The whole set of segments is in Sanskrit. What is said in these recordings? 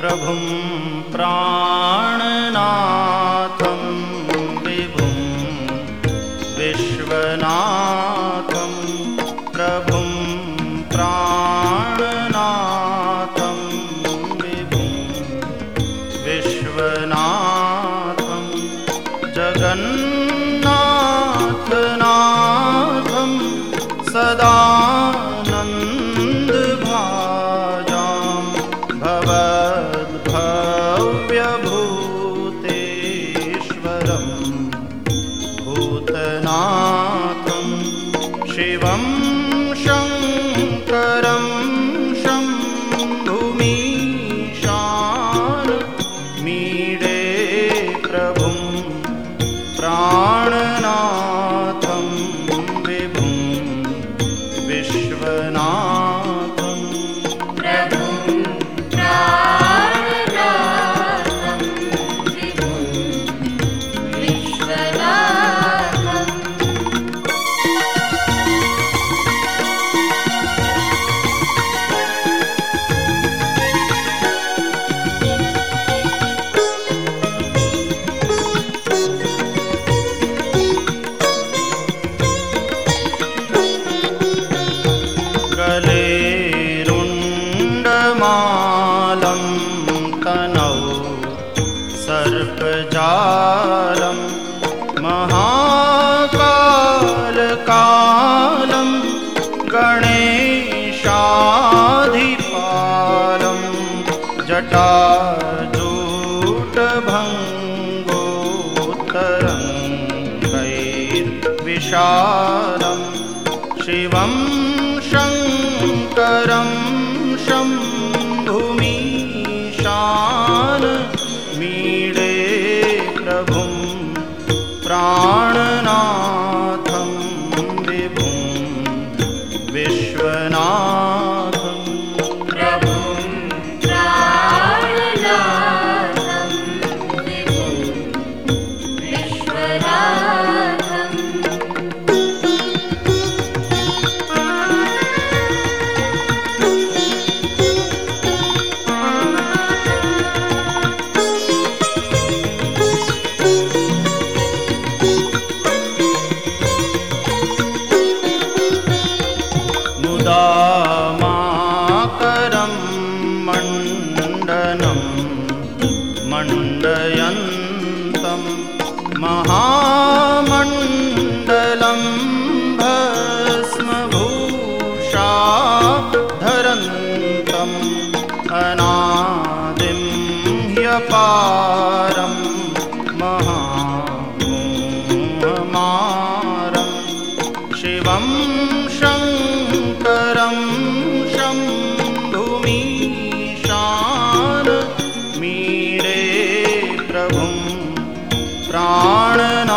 प्रभुं प्राणनाथं जटाजूटभङ्गोत्तरङ्गैर्विशालं शिवं शङ्करं પ્રાણ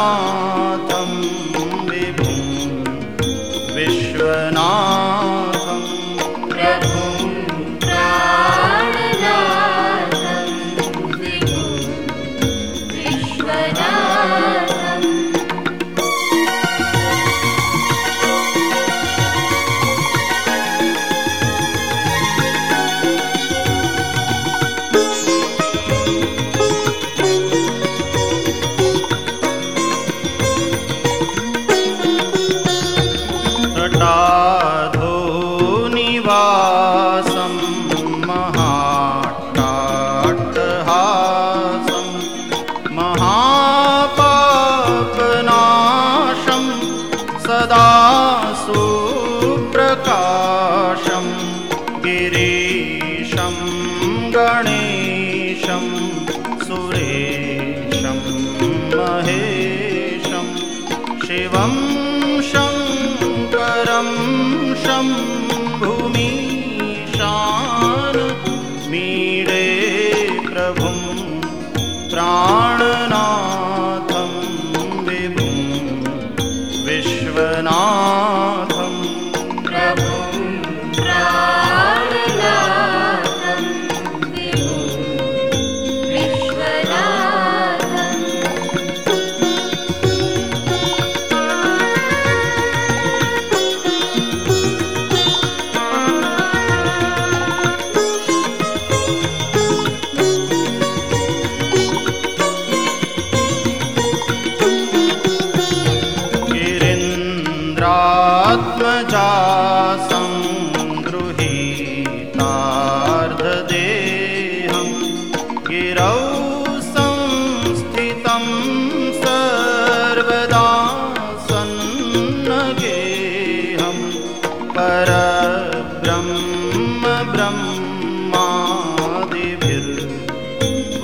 शङ्करं शम्भुमीशान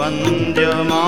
वन्द्यमा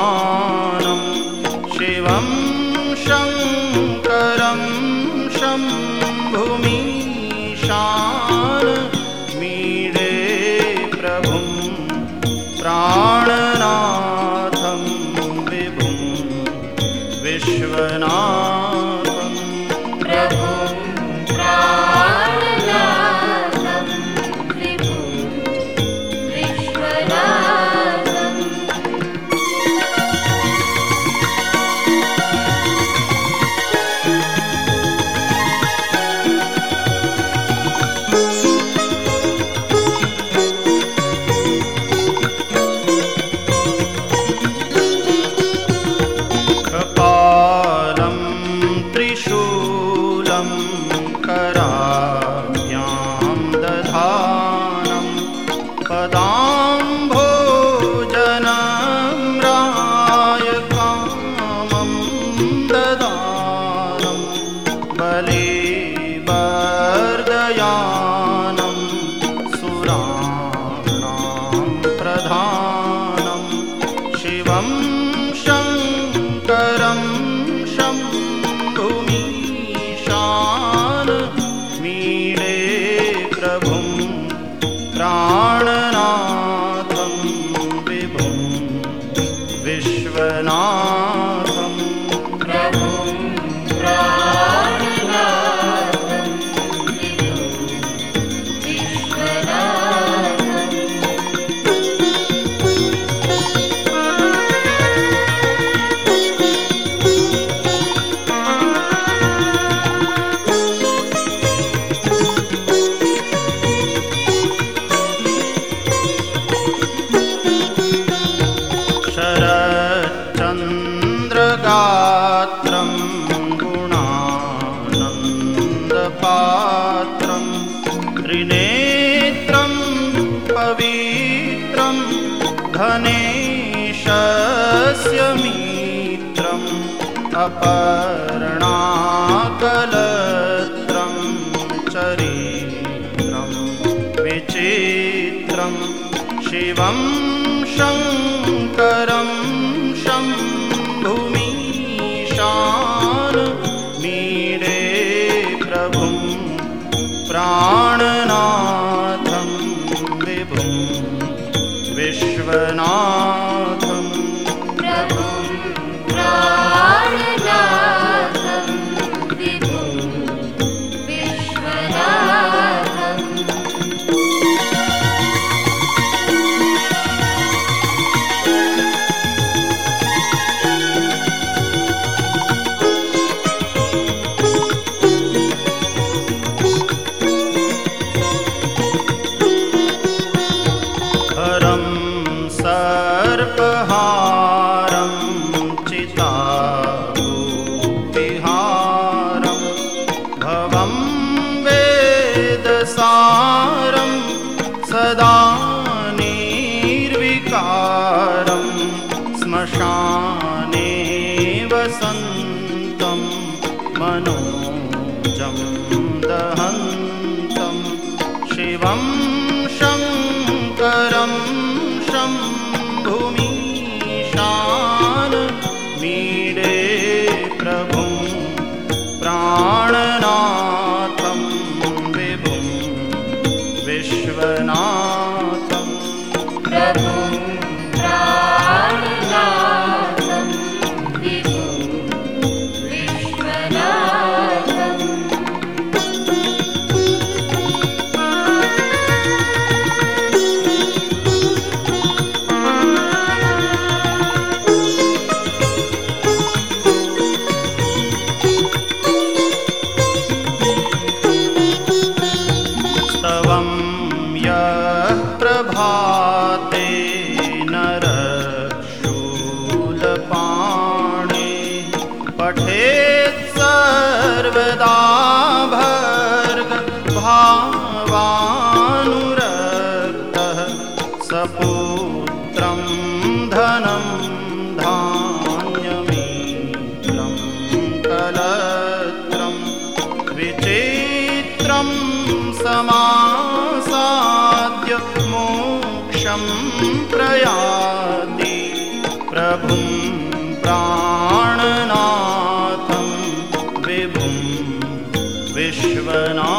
காண पवित्रं धनेशस्य मित्रम् अपर्णाकलत्रं चरित्रं विचित्रं शिवं शङ्करं शं विश्वना